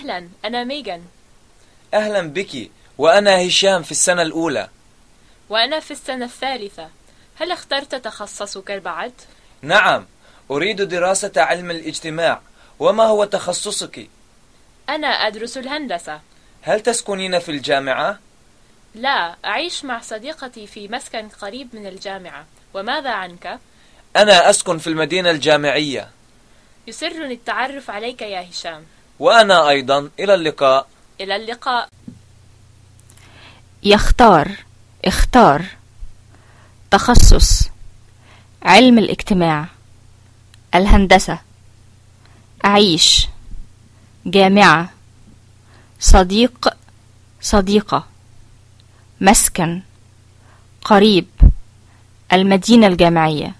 أهلا أنا ميغان أهلا بك وأنا هشام في السنة الأولى وأنا في السنة الثالثة هل اخترت تخصصك بعد؟ نعم أريد دراسة علم الاجتماع وما هو تخصصك؟ أنا أدرس الهندسة هل تسكنين في الجامعة؟ لا أعيش مع صديقتي في مسكن قريب من الجامعة وماذا عنك؟ أنا أسكن في المدينة الجامعية يسرني التعرف عليك يا هشام وأنا أيضا. إلى اللقاء. إلى اللقاء. يختار اختار. تخصص علم الاجتماع. الهندسة. أعيش. جامعة. صديق صديقة. مسكن. قريب. المدينة الجامعية.